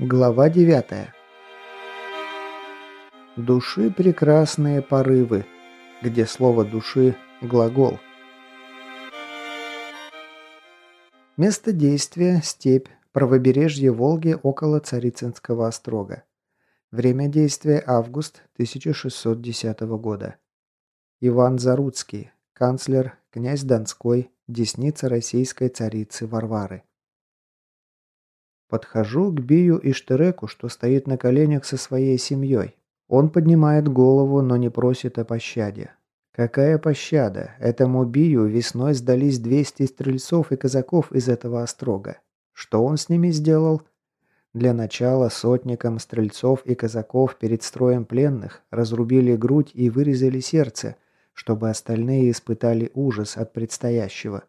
Глава 9. Души прекрасные порывы, где слово души – глагол. Место действия – степь, правобережье Волги около Царицынского острога. Время действия – август 1610 года. Иван Заруцкий, канцлер, князь Донской, десница российской царицы Варвары. Подхожу к Бию и Штереку, что стоит на коленях со своей семьей. Он поднимает голову, но не просит о пощаде. Какая пощада? Этому Бию весной сдались 200 стрельцов и казаков из этого острога. Что он с ними сделал? Для начала сотникам стрельцов и казаков перед строем пленных разрубили грудь и вырезали сердце, чтобы остальные испытали ужас от предстоящего.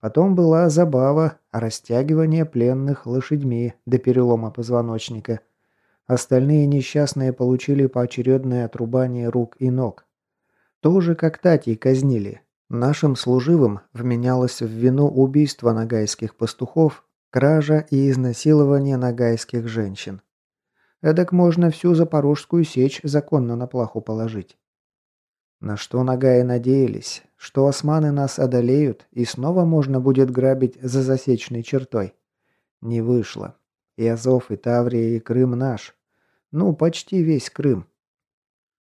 Потом была забава, растягивание пленных лошадьми до перелома позвоночника. Остальные несчастные получили поочередное отрубание рук и ног. Тоже как Татей казнили. Нашим служивым вменялось в вину убийство нагайских пастухов, кража и изнасилование нагайских женщин. Эдак можно всю Запорожскую сечь законно на плаху положить. На что Нагаи надеялись, что османы нас одолеют, и снова можно будет грабить за засечной чертой. Не вышло. И Азов, и Таврия, и Крым наш. Ну, почти весь Крым.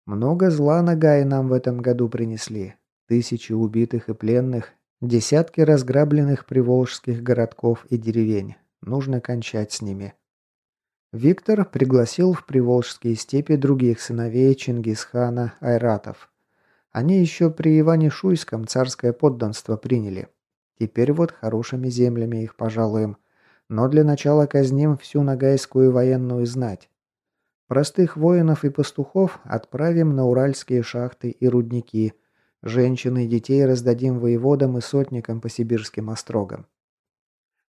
Много зла Нагаи нам в этом году принесли. Тысячи убитых и пленных, десятки разграбленных приволжских городков и деревень. Нужно кончать с ними. Виктор пригласил в приволжские степи других сыновей Чингисхана Айратов. Они еще при Иване Шуйском царское подданство приняли. Теперь вот хорошими землями их пожалуем. Но для начала казним всю нагайскую военную знать. Простых воинов и пастухов отправим на уральские шахты и рудники. Женщин и детей раздадим воеводам и сотникам по сибирским острогам.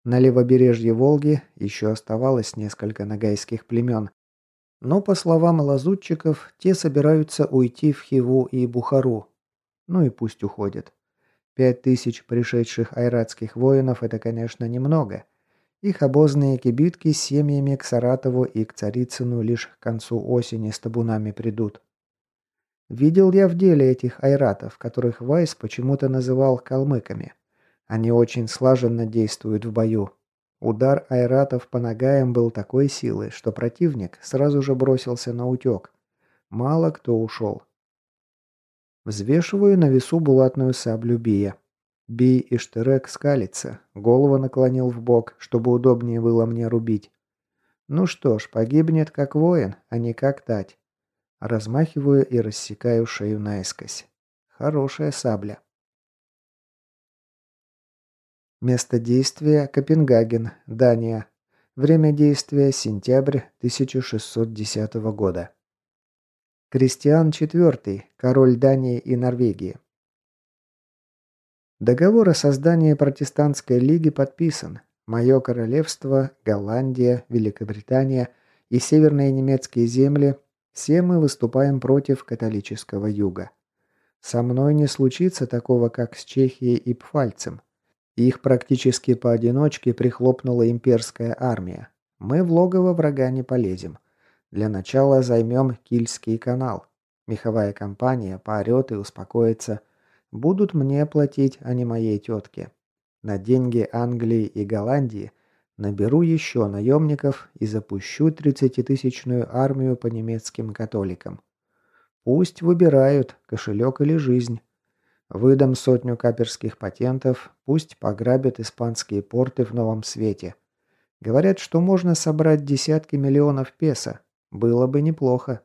На левобережье Волги еще оставалось несколько нагайских племен, но, по словам лазутчиков, те собираются уйти в Хиву и Бухару. Ну и пусть уходят. Пять тысяч пришедших айратских воинов – это, конечно, немного. Их обозные кибитки с семьями к Саратову и к Царицыну лишь к концу осени с табунами придут. Видел я в деле этих айратов, которых Вайс почему-то называл калмыками. Они очень слаженно действуют в бою, Удар айратов по нагаям был такой силы, что противник сразу же бросился на утек. Мало кто ушел. Взвешиваю на весу булатную саблю Бия. Би и Штерек скалится, голову наклонил в бок, чтобы удобнее было мне рубить. Ну что ж, погибнет как воин, а не как тать. Размахиваю и рассекаю шею наискось. Хорошая сабля. Место действия – Копенгаген, Дания. Время действия – сентябрь 1610 года. Кристиан IV, король Дании и Норвегии. Договор о создании протестантской лиги подписан. Мое королевство, Голландия, Великобритания и северные немецкие земли – все мы выступаем против католического юга. Со мной не случится такого, как с Чехией и Пфальцем. Их практически поодиночке прихлопнула имперская армия. Мы в логово врага не полезем. Для начала займем Кильский канал. Меховая компания поорет и успокоится. Будут мне платить, а не моей тетке. На деньги Англии и Голландии наберу еще наемников и запущу 30-тысячную армию по немецким католикам. Пусть выбирают, кошелек или жизнь. Выдам сотню каперских патентов, пусть пограбят испанские порты в новом свете. Говорят, что можно собрать десятки миллионов песо. Было бы неплохо.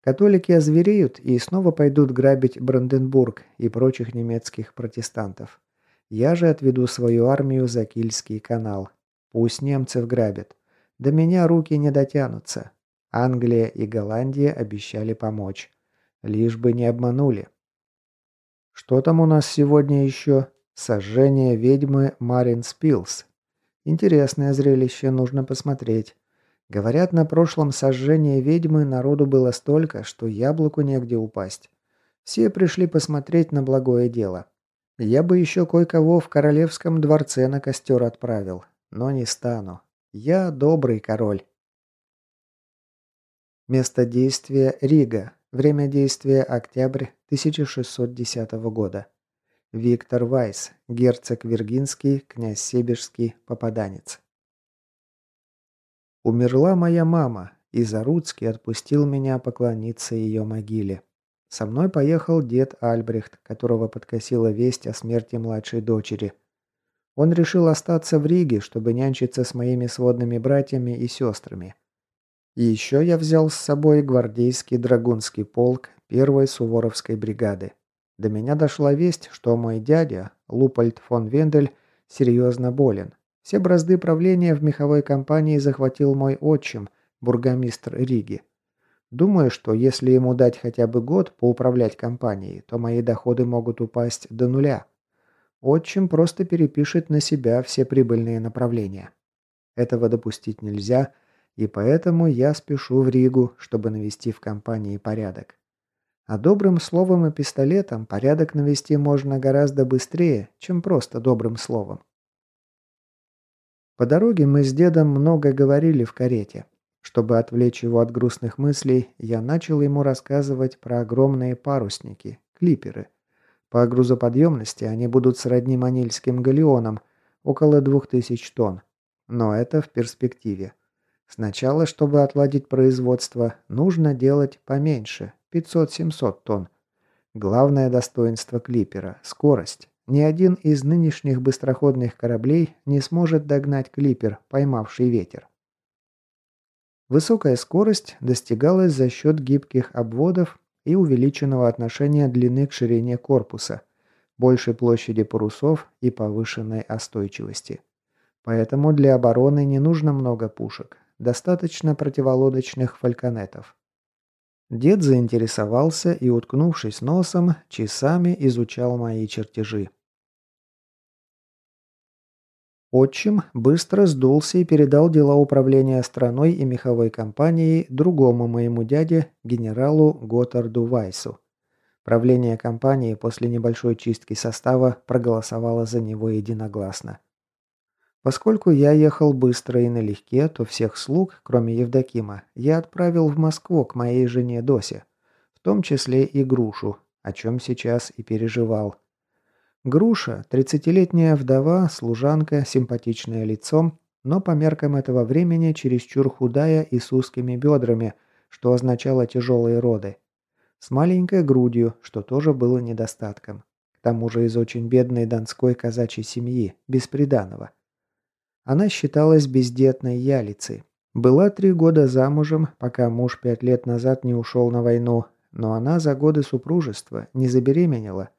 Католики озвереют и снова пойдут грабить Бранденбург и прочих немецких протестантов. Я же отведу свою армию за Кильский канал. Пусть немцев грабят. До меня руки не дотянутся. Англия и Голландия обещали помочь. Лишь бы не обманули. Что там у нас сегодня еще? Сожжение ведьмы Марин Спилс. Интересное зрелище, нужно посмотреть. Говорят, на прошлом сожжении ведьмы народу было столько, что яблоку негде упасть. Все пришли посмотреть на благое дело. Я бы еще кое-кого в королевском дворце на костер отправил, но не стану. Я добрый король. Место действия – Рига. Время действия – октябрь 1610 года. Виктор Вайс, герцог Виргинский, князь Себежский, попаданец. Умерла моя мама, и Заруцкий отпустил меня поклониться ее могиле. Со мной поехал дед Альбрехт, которого подкосила весть о смерти младшей дочери. Он решил остаться в Риге, чтобы нянчиться с моими сводными братьями и сестрами. И еще я взял с собой гвардейский драгунский полк первой Суворовской бригады. До меня дошла весть, что мой дядя, Лупольд фон Вендель, серьезно болен. Все бразды правления в меховой компании захватил мой отчим, бургомистр Риги. Думаю, что если ему дать хотя бы год поуправлять компанией, то мои доходы могут упасть до нуля. Отчим просто перепишет на себя все прибыльные направления. Этого допустить нельзя, и поэтому я спешу в Ригу, чтобы навести в компании порядок. А добрым словом и пистолетом порядок навести можно гораздо быстрее, чем просто добрым словом. По дороге мы с дедом много говорили в карете. Чтобы отвлечь его от грустных мыслей, я начал ему рассказывать про огромные парусники, клиперы. По грузоподъемности они будут сродни манильским галеонам, около 2000 тонн. Но это в перспективе. Сначала, чтобы отладить производство, нужно делать поменьше, 500-700 тонн. Главное достоинство клипера – скорость. Ни один из нынешних быстроходных кораблей не сможет догнать клипер, поймавший ветер. Высокая скорость достигалась за счет гибких обводов и увеличенного отношения длины к ширине корпуса, большей площади парусов и повышенной остойчивости. Поэтому для обороны не нужно много пушек, Достаточно противолодочных фальконетов. Дед заинтересовался и, уткнувшись носом, часами изучал мои чертежи. Отчим быстро сдулся и передал дела управления страной и меховой компанией другому моему дяде, генералу Готарду Вайсу. Правление компании после небольшой чистки состава проголосовало за него единогласно. Поскольку я ехал быстро и налегке, то всех слуг, кроме Евдокима, я отправил в Москву к моей жене Досе, в том числе и Грушу, о чем сейчас и переживал. Груша, тридцатилетняя вдова, служанка, симпатичная лицом, но по меркам этого времени чересчур худая и с узкими бедрами, что означало тяжелые роды. С маленькой грудью, что тоже было недостатком. К тому же из очень бедной донской казачьей семьи, без приданого. Она считалась бездетной ялицей. Была три года замужем, пока муж пять лет назад не ушел на войну, но она за годы супружества не забеременела.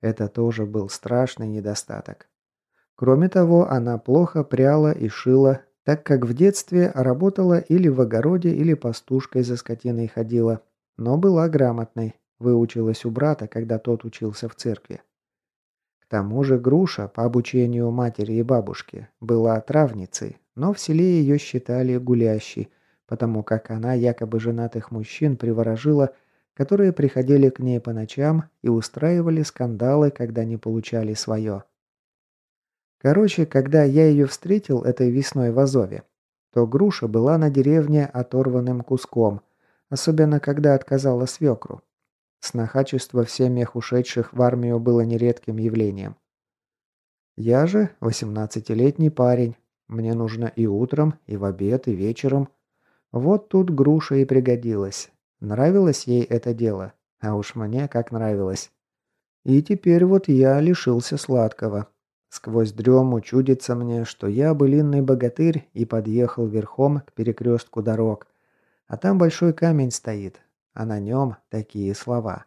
Это тоже был страшный недостаток. Кроме того, она плохо пряла и шила, так как в детстве работала или в огороде, или пастушкой за скотиной ходила, но была грамотной, выучилась у брата, когда тот учился в церкви. К тому же Груша, по обучению матери и бабушки, была травницей, но в селе ее считали гулящей, потому как она якобы женатых мужчин приворожила, которые приходили к ней по ночам и устраивали скандалы, когда не получали свое. Короче, когда я ее встретил этой весной в Азове, то груша была на деревне оторванным куском, особенно когда отказала свекру. Снохачество в семьях ушедших в армию было нередким явлением. Я же восемнадцатилетний парень. Мне нужно и утром, и в обед, и вечером. Вот тут груша и пригодилась. Нравилось ей это дело, а уж мне как нравилось. И теперь вот я лишился сладкого. Сквозь дрему чудится мне, что я былинный богатырь и подъехал верхом к перекрестку дорог. А там большой камень стоит, а на нем такие слова.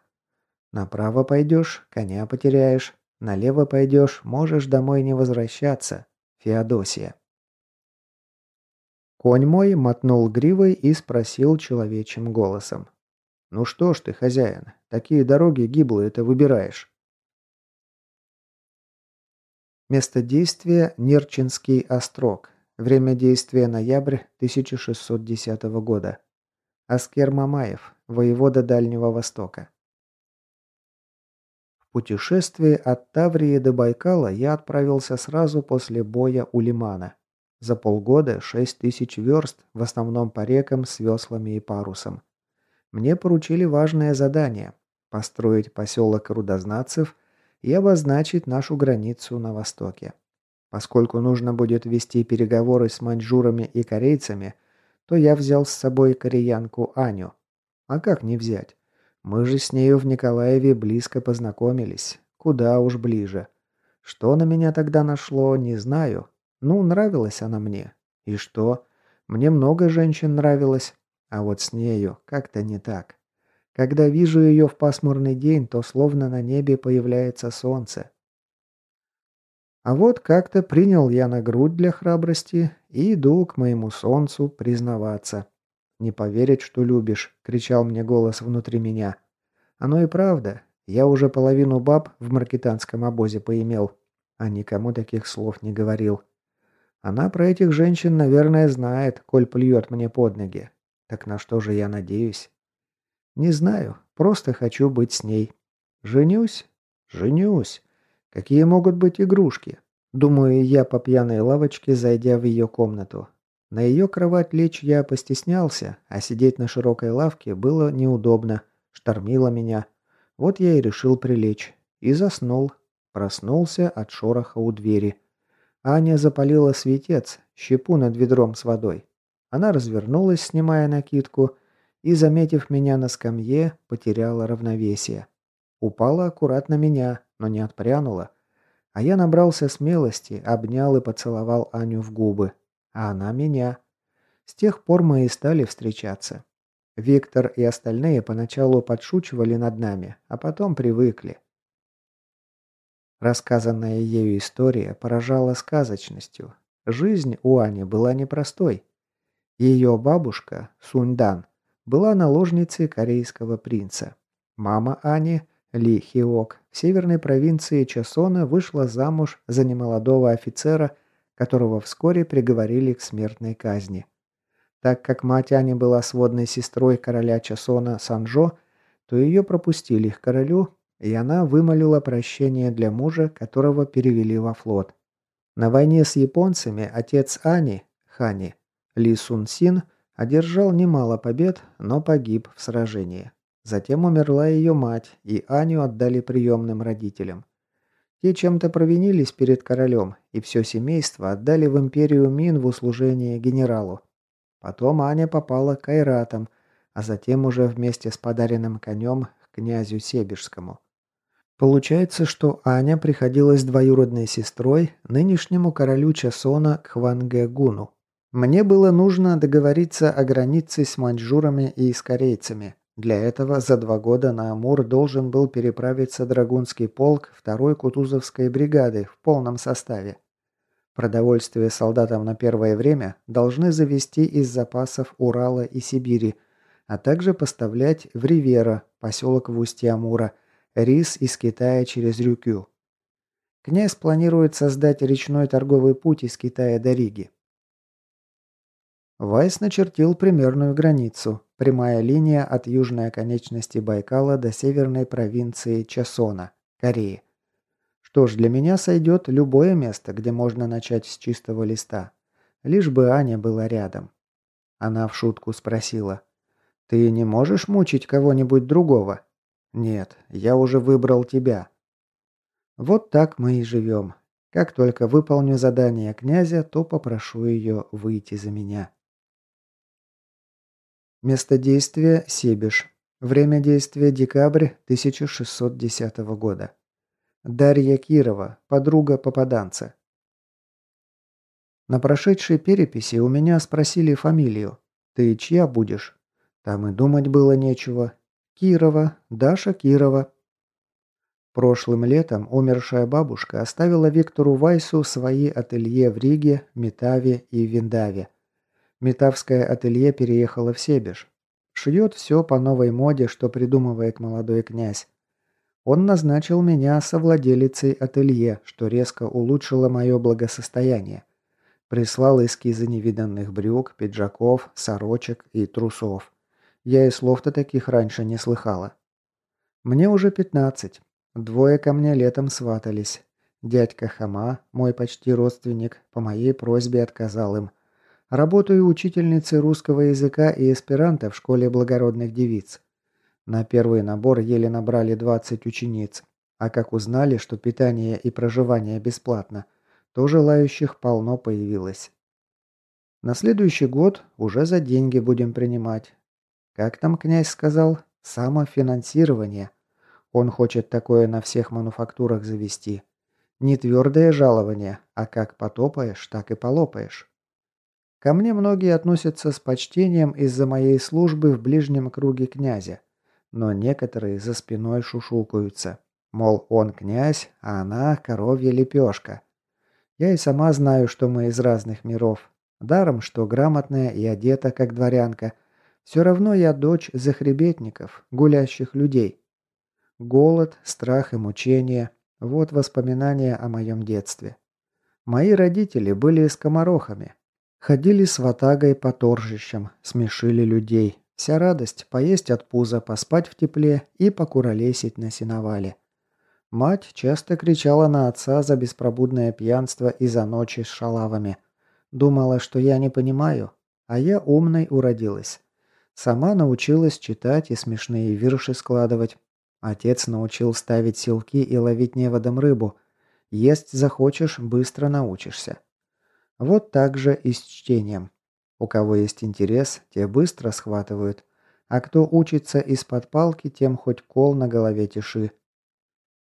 «Направо пойдешь, коня потеряешь. Налево пойдешь, можешь домой не возвращаться. Феодосия». Конь мой мотнул гривой и спросил человечьим голосом. «Ну что ж ты, хозяин, такие дороги гиблые ты выбираешь?» Место действия – Нерчинский острог. Время действия – ноябрь 1610 года. Аскер Мамаев, воевода Дальнего Востока. В путешествие от Таврии до Байкала я отправился сразу после боя у Лимана. За полгода 6 тысяч верст, в основном по рекам с веслами и парусом. Мне поручили важное задание – построить поселок рудознатцев и обозначить нашу границу на востоке. Поскольку нужно будет вести переговоры с маньчжурами и корейцами, то я взял с собой кореянку Аню. А как не взять? Мы же с нею в Николаеве близко познакомились. Куда уж ближе. Что на меня тогда нашло, не знаю. Ну, нравилась она мне. И что? Мне много женщин нравилось. А вот с нею как-то не так. Когда вижу ее в пасмурный день, то словно на небе появляется солнце. А вот как-то принял я на грудь для храбрости и иду к моему солнцу признаваться. «Не поверить, что любишь», — кричал мне голос внутри меня. Оно и правда. Я уже половину баб в маркетанском обозе поимел, а никому таких слов не говорил. Она про этих женщин, наверное, знает, коль плюет мне под ноги. Так на что же я надеюсь? Не знаю, просто хочу быть с ней. Женюсь? Женюсь. Какие могут быть игрушки? Думаю, я по пьяной лавочке, зайдя в ее комнату. На ее кровать лечь я постеснялся, а сидеть на широкой лавке было неудобно, штормило меня. Вот я и решил прилечь. И заснул. Проснулся от шороха у двери. Аня запалила светец, щепу над ведром с водой. Она развернулась, снимая накидку, и, заметив меня на скамье, потеряла равновесие. Упала аккуратно меня, но не отпрянула. А я набрался смелости, обнял и поцеловал Аню в губы а она меня. С тех пор мы и стали встречаться. Виктор и остальные поначалу подшучивали над нами, а потом привыкли. Рассказанная ею история поражала сказочностью. Жизнь у Ани была непростой. Ее бабушка, Суньдан, была наложницей корейского принца. Мама Ани, Ли Хиок, в северной провинции Чосона вышла замуж за немолодого офицера которого вскоре приговорили к смертной казни. Так как мать Ани была сводной сестрой короля Часона Санжо, то ее пропустили к королю, и она вымолила прощение для мужа, которого перевели во флот. На войне с японцами отец Ани, Хани, Ли Сун Син, одержал немало побед, но погиб в сражении. Затем умерла ее мать, и Аню отдали приемным родителям. Те чем-то провинились перед королем, и все семейство отдали в империю Мин в услужение генералу. Потом Аня попала к Айратам, а затем уже вместе с подаренным конем к князю Себежскому. Получается, что Аня приходилась двоюродной сестрой нынешнему королю Часона Хвангэгуну. Мне было нужно договориться о границе с маньчжурами и с корейцами, для этого за два года на Амур должен был переправиться Драгунский полк второй Кутузовской бригады в полном составе. Продовольствие солдатам на первое время должны завести из запасов Урала и Сибири, а также поставлять в Ривера, поселок в устье Амура, рис из Китая через Рюкю. Князь планирует создать речной торговый путь из Китая до Риги. Вайс начертил примерную границу, Прямая линия от южной оконечности Байкала до северной провинции Часона, Кореи. Что ж, для меня сойдет любое место, где можно начать с чистого листа. Лишь бы Аня была рядом. Она в шутку спросила. «Ты не можешь мучить кого-нибудь другого?» «Нет, я уже выбрал тебя». Вот так мы и живем. Как только выполню задание князя, то попрошу ее выйти за меня. Место действия – Себеж. Время действия – декабрь 1610 года. Дарья Кирова, подруга попаданца. На прошедшей переписи у меня спросили фамилию. «Ты чья будешь?» Там и думать было нечего. Кирова, Даша Кирова. Прошлым летом умершая бабушка оставила Виктору Вайсу свои ателье в Риге, Метаве и Виндаве – Метавское ателье переехало в Себеж. Шьет все по новой моде, что придумывает молодой князь. Он назначил меня совладелицей ателье, что резко улучшило мое благосостояние. Прислал эскизы невиданных брюк, пиджаков, сорочек и трусов. Я и слов-то таких раньше не слыхала. Мне уже пятнадцать. Двое ко мне летом сватались. Дядька Хама, мой почти родственник, по моей просьбе отказал им. Работаю учительницей русского языка и эсперанто в школе благородных девиц. На первый набор еле набрали 20 учениц. А как узнали, что питание и проживание бесплатно, то желающих полно появилось. На следующий год уже за деньги будем принимать. Как там князь сказал? Самофинансирование. Он хочет такое на всех мануфактурах завести. Не твердое жалование, а как потопаешь, так и полопаешь. Ко мне многие относятся с почтением из-за моей службы в ближнем круге князя, но некоторые за спиной шушукаются. Мол, он князь, а она коровья лепешка. Я и сама знаю, что мы из разных миров. Даром, что грамотная и одета, как дворянка. Все равно я дочь захребетников, гулящих людей. Голод, страх и мучения – вот воспоминания о моем детстве. Мои родители были скоморохами, Ходили с ватагой по торжищам, смешили людей. Вся радость – поесть от пуза, поспать в тепле и покуролесить на сеновале. Мать часто кричала на отца за беспробудное пьянство и за ночи с шалавами. Думала, что я не понимаю, а я умной уродилась. Сама научилась читать и смешные вирши складывать. Отец научил ставить силки и ловить неводом рыбу. Есть захочешь – быстро научишься. Вот так же и с чтением. У кого есть интерес, те быстро схватывают, а кто учится из-под палки, тем хоть кол на голове тиши.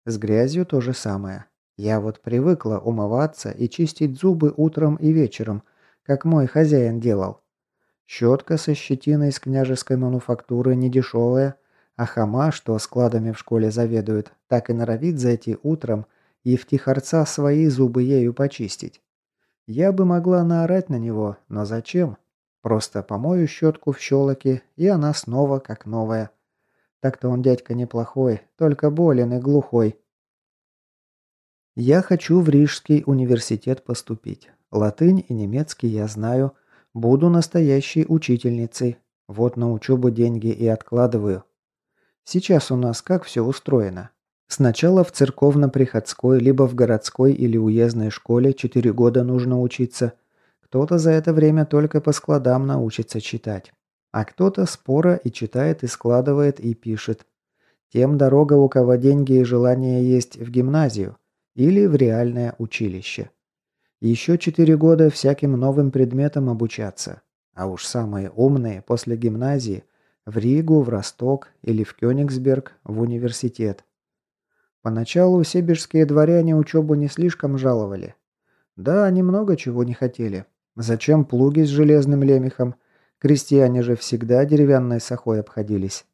С грязью то же самое. Я вот привыкла умываться и чистить зубы утром и вечером, как мой хозяин делал. Щетка со щетиной из княжеской мануфактуры не дешевая, а хама, что складами в школе заведует, так и норовит зайти утром и в тихорца свои зубы ею почистить. Я бы могла наорать на него, но зачем? Просто помою щетку в щелоке, и она снова как новая. Так-то он дядька неплохой, только болен и глухой. Я хочу в Рижский университет поступить. Латынь и немецкий я знаю. Буду настоящей учительницей. Вот на учебу деньги и откладываю. Сейчас у нас как все устроено? Сначала в церковно-приходской, либо в городской или уездной школе 4 года нужно учиться. Кто-то за это время только по складам научится читать. А кто-то спора и читает, и складывает, и пишет. Тем дорога, у кого деньги и желание есть в гимназию или в реальное училище. Еще 4 года всяким новым предметам обучаться. А уж самые умные после гимназии в Ригу, в Росток или в Кёнигсберг в университет. Поначалу себежские дворяне учебу не слишком жаловали. Да, они много чего не хотели. Зачем плуги с железным лемехом? Крестьяне же всегда деревянной сахой обходились.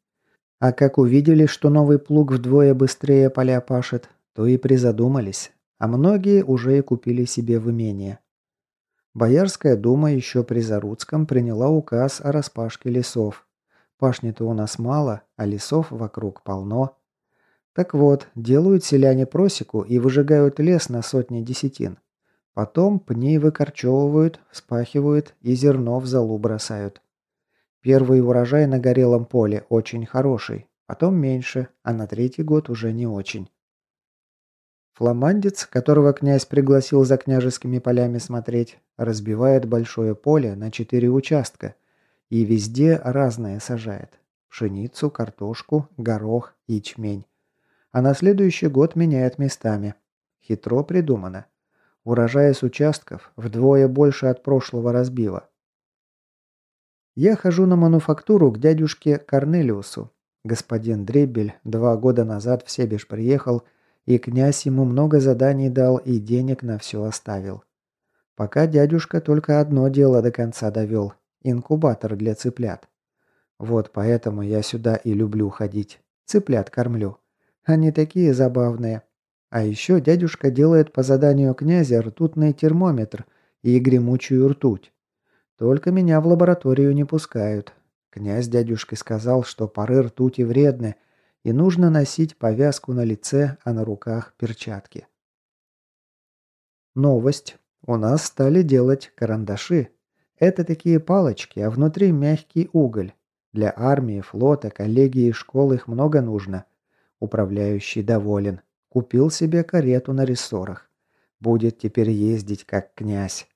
А как увидели, что новый плуг вдвое быстрее поля пашет, то и призадумались. А многие уже и купили себе в имение. Боярская дума еще при Заруцком приняла указ о распашке лесов. Пашни-то у нас мало, а лесов вокруг полно. Так вот, делают селяне просеку и выжигают лес на сотни десятин. Потом пни выкорчевывают, вспахивают и зерно в залу бросают. Первый урожай на горелом поле очень хороший, потом меньше, а на третий год уже не очень. Фламандец, которого князь пригласил за княжескими полями смотреть, разбивает большое поле на четыре участка и везде разное сажает. Пшеницу, картошку, горох, ячмень а на следующий год меняет местами. Хитро придумано. Урожай с участков вдвое больше от прошлого разбива. Я хожу на мануфактуру к дядюшке Корнелиусу. Господин Дребель два года назад в Себеж приехал, и князь ему много заданий дал и денег на все оставил. Пока дядюшка только одно дело до конца довел – инкубатор для цыплят. Вот поэтому я сюда и люблю ходить. Цыплят кормлю. Они такие забавные. А еще дядюшка делает по заданию князя ртутный термометр и гремучую ртуть. Только меня в лабораторию не пускают. Князь дядюшке сказал, что пары ртути вредны, и нужно носить повязку на лице, а на руках перчатки. Новость. У нас стали делать карандаши. Это такие палочки, а внутри мягкий уголь. Для армии, флота, коллегии и школ их много нужно. Управляющий доволен. Купил себе карету на рессорах. Будет теперь ездить как князь.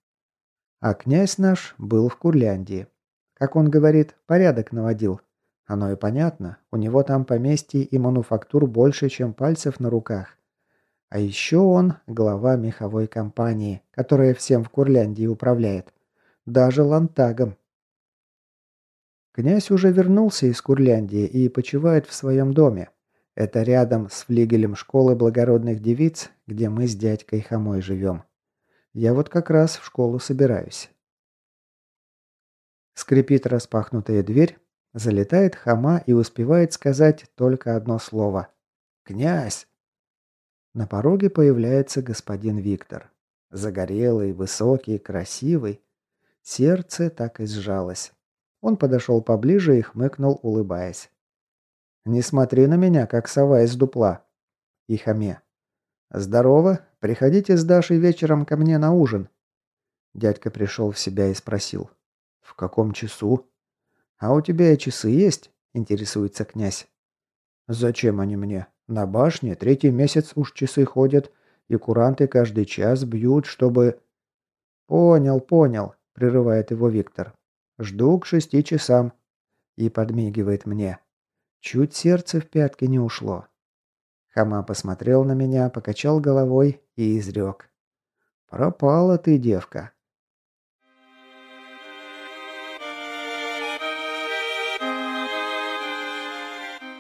А князь наш был в Курляндии. Как он говорит, порядок наводил. Оно и понятно, у него там поместье и мануфактур больше, чем пальцев на руках. А еще он глава меховой компании, которая всем в Курляндии управляет. Даже лантагом. Князь уже вернулся из Курляндии и почивает в своем доме. Это рядом с флигелем школы благородных девиц, где мы с дядькой Хомой живем. Я вот как раз в школу собираюсь. Скрипит распахнутая дверь, залетает Хома и успевает сказать только одно слово. «Князь!» На пороге появляется господин Виктор. Загорелый, высокий, красивый. Сердце так и сжалось. Он подошел поближе и хмыкнул, улыбаясь. «Не смотри на меня, как сова из дупла». И Хоме. «Здорово. Приходите с Дашей вечером ко мне на ужин». Дядька пришел в себя и спросил. «В каком часу?» «А у тебя и часы есть?» – интересуется князь. «Зачем они мне? На башне третий месяц уж часы ходят, и куранты каждый час бьют, чтобы...» «Понял, понял», – прерывает его Виктор. «Жду к шести часам». И подмигивает мне. Чуть сердце в пятки не ушло. Хама посмотрел на меня, покачал головой и изрек. «Пропала ты, девка.